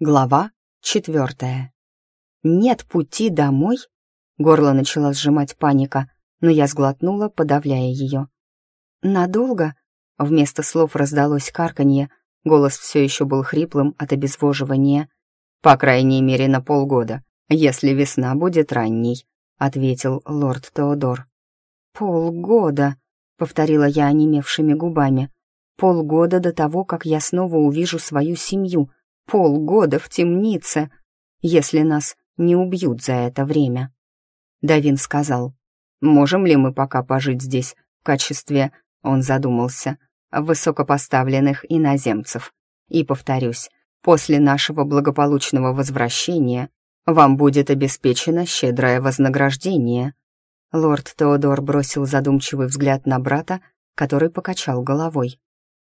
Глава четвертая. «Нет пути домой?» Горло начала сжимать паника, но я сглотнула, подавляя ее. «Надолго?» Вместо слов раздалось карканье, голос все еще был хриплым от обезвоживания. «По крайней мере, на полгода, если весна будет ранней», — ответил лорд Теодор. «Полгода», — повторила я онемевшими губами. «Полгода до того, как я снова увижу свою семью», — Полгода в темнице, если нас не убьют за это время. Давин сказал, «Можем ли мы пока пожить здесь в качестве, он задумался, высокопоставленных иноземцев? И повторюсь, после нашего благополучного возвращения вам будет обеспечено щедрое вознаграждение». Лорд Теодор бросил задумчивый взгляд на брата, который покачал головой.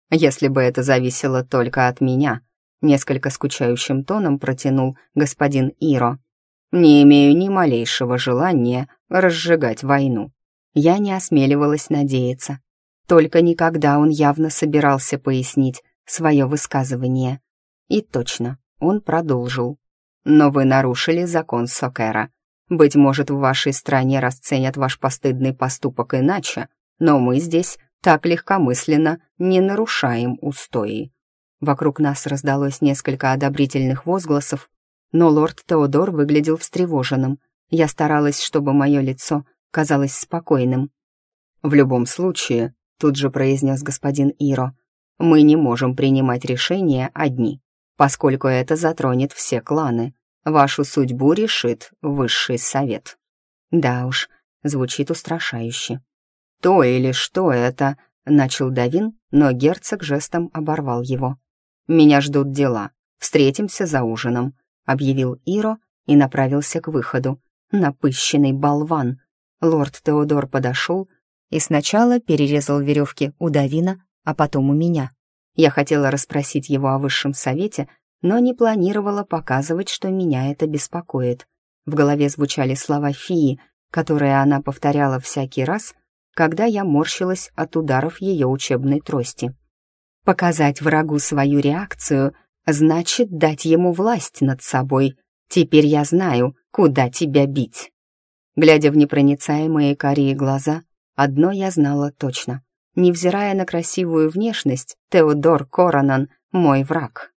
«Если бы это зависело только от меня, Несколько скучающим тоном протянул господин Иро. «Не имею ни малейшего желания разжигать войну». Я не осмеливалась надеяться. Только никогда он явно собирался пояснить свое высказывание. И точно, он продолжил. «Но вы нарушили закон Сокера. Быть может, в вашей стране расценят ваш постыдный поступок иначе, но мы здесь так легкомысленно не нарушаем устои. Вокруг нас раздалось несколько одобрительных возгласов, но лорд Теодор выглядел встревоженным. Я старалась, чтобы мое лицо казалось спокойным. «В любом случае», — тут же произнес господин Иро, «мы не можем принимать решения одни, поскольку это затронет все кланы. Вашу судьбу решит высший совет». Да уж, звучит устрашающе. «То или что это?» — начал Давин, но герцог жестом оборвал его. «Меня ждут дела. Встретимся за ужином», — объявил Иро и направился к выходу. Напыщенный болван. Лорд Теодор подошел и сначала перерезал веревки у Давина, а потом у меня. Я хотела расспросить его о высшем совете, но не планировала показывать, что меня это беспокоит. В голове звучали слова фии, которые она повторяла всякий раз, когда я морщилась от ударов ее учебной трости. Показать врагу свою реакцию значит дать ему власть над собой. Теперь я знаю, куда тебя бить. Глядя в непроницаемые карие глаза, одно я знала точно. Невзирая на красивую внешность, Теодор Коронан — мой враг.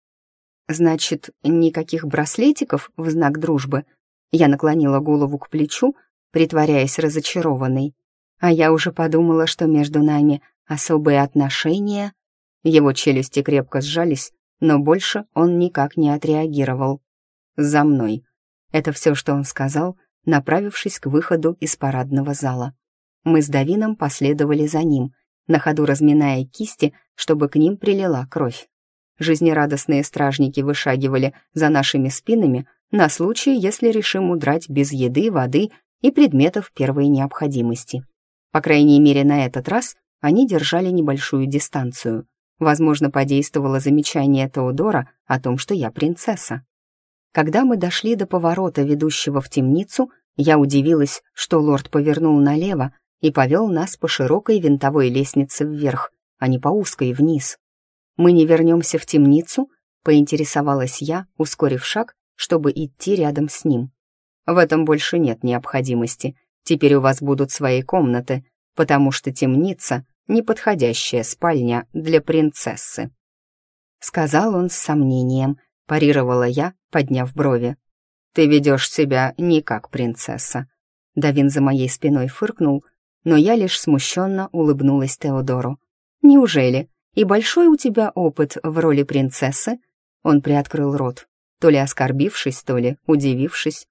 Значит, никаких браслетиков в знак дружбы? Я наклонила голову к плечу, притворяясь разочарованной. А я уже подумала, что между нами особые отношения. Его челюсти крепко сжались, но больше он никак не отреагировал. «За мной». Это все, что он сказал, направившись к выходу из парадного зала. Мы с Давином последовали за ним, на ходу разминая кисти, чтобы к ним прилила кровь. Жизнерадостные стражники вышагивали за нашими спинами на случай, если решим удрать без еды, воды и предметов первой необходимости. По крайней мере, на этот раз они держали небольшую дистанцию. Возможно, подействовало замечание Теодора о том, что я принцесса. Когда мы дошли до поворота, ведущего в темницу, я удивилась, что лорд повернул налево и повел нас по широкой винтовой лестнице вверх, а не по узкой вниз. «Мы не вернемся в темницу?» — поинтересовалась я, ускорив шаг, чтобы идти рядом с ним. «В этом больше нет необходимости. Теперь у вас будут свои комнаты, потому что темница неподходящая спальня для принцессы. Сказал он с сомнением, парировала я, подняв брови. «Ты ведешь себя не как принцесса». Давин за моей спиной фыркнул, но я лишь смущенно улыбнулась Теодору. «Неужели? И большой у тебя опыт в роли принцессы?» Он приоткрыл рот, то ли оскорбившись, то ли удивившись.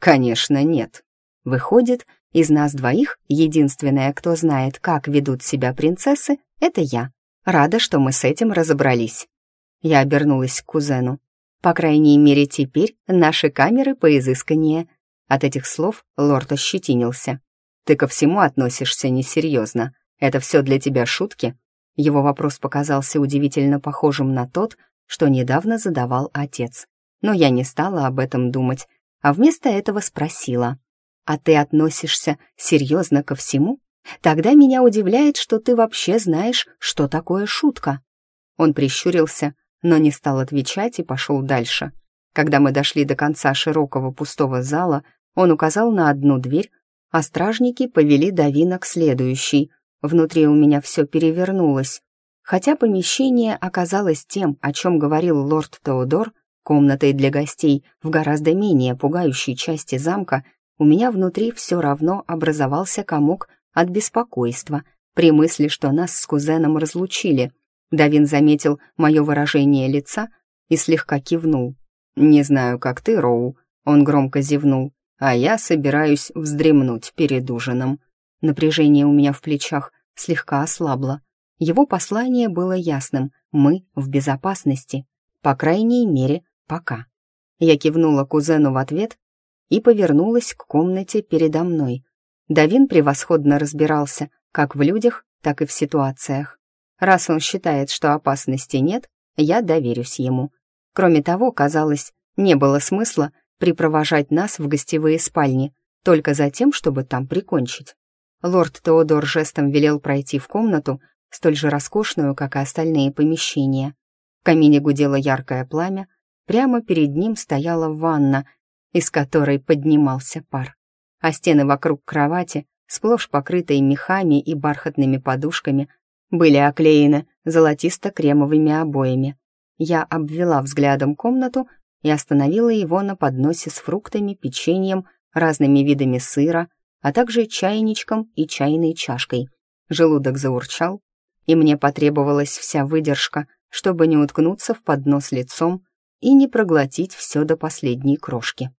«Конечно, нет. Выходит, из нас двоих единственная, кто знает, как ведут себя принцессы, это я. Рада, что мы с этим разобрались. Я обернулась к кузену. По крайней мере, теперь наши камеры поизысканнее. От этих слов лорд ощетинился. Ты ко всему относишься несерьезно. Это все для тебя шутки? Его вопрос показался удивительно похожим на тот, что недавно задавал отец. Но я не стала об этом думать, а вместо этого спросила а ты относишься серьезно ко всему, тогда меня удивляет, что ты вообще знаешь, что такое шутка». Он прищурился, но не стал отвечать и пошел дальше. Когда мы дошли до конца широкого пустого зала, он указал на одну дверь, а стражники повели Давина к следующей. Внутри у меня все перевернулось. Хотя помещение оказалось тем, о чем говорил лорд Теодор, комнатой для гостей в гораздо менее пугающей части замка, у меня внутри все равно образовался комок от беспокойства при мысли, что нас с кузеном разлучили. Давин заметил мое выражение лица и слегка кивнул. «Не знаю, как ты, Роу», — он громко зевнул, «а я собираюсь вздремнуть перед ужином». Напряжение у меня в плечах слегка ослабло. Его послание было ясным — мы в безопасности. По крайней мере, пока. Я кивнула кузену в ответ и повернулась к комнате передо мной. Давин превосходно разбирался как в людях, так и в ситуациях. Раз он считает, что опасности нет, я доверюсь ему. Кроме того, казалось, не было смысла припровожать нас в гостевые спальни только за тем, чтобы там прикончить. Лорд Теодор жестом велел пройти в комнату, столь же роскошную, как и остальные помещения. В камине гудело яркое пламя, прямо перед ним стояла ванна, из которой поднимался пар. А стены вокруг кровати, сплошь покрытые мехами и бархатными подушками, были оклеены золотисто-кремовыми обоями. Я обвела взглядом комнату и остановила его на подносе с фруктами, печеньем, разными видами сыра, а также чайничком и чайной чашкой. Желудок заурчал, и мне потребовалась вся выдержка, чтобы не уткнуться в поднос лицом и не проглотить все до последней крошки.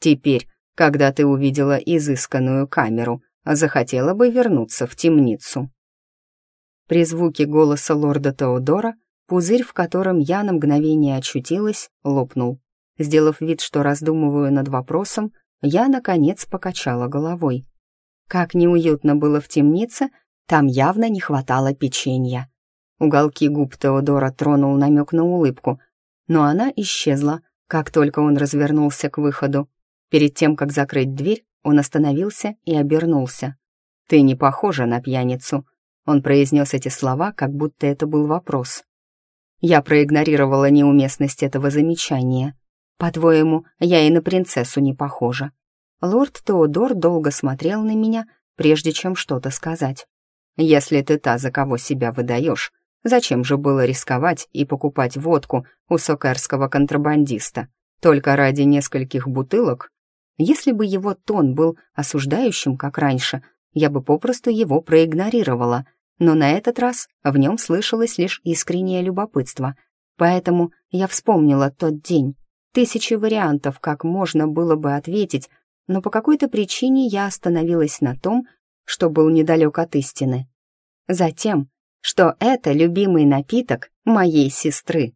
Теперь, когда ты увидела изысканную камеру, захотела бы вернуться в темницу. При звуке голоса лорда Теодора пузырь, в котором я на мгновение очутилась, лопнул. Сделав вид, что раздумываю над вопросом, я, наконец, покачала головой. Как неуютно было в темнице, там явно не хватало печенья. Уголки губ Теодора тронул намек на улыбку, но она исчезла, как только он развернулся к выходу. Перед тем, как закрыть дверь, он остановился и обернулся. «Ты не похожа на пьяницу», — он произнес эти слова, как будто это был вопрос. Я проигнорировала неуместность этого замечания. «По-твоему, я и на принцессу не похожа». Лорд Теодор долго смотрел на меня, прежде чем что-то сказать. «Если ты та, за кого себя выдаешь, зачем же было рисковать и покупать водку у сокерского контрабандиста? Только ради нескольких бутылок если бы его тон был осуждающим, как раньше, я бы попросту его проигнорировала, но на этот раз в нем слышалось лишь искреннее любопытство. Поэтому я вспомнила тот день. Тысячи вариантов, как можно было бы ответить, но по какой-то причине я остановилась на том, что был недалек от истины. Затем, что это любимый напиток моей сестры.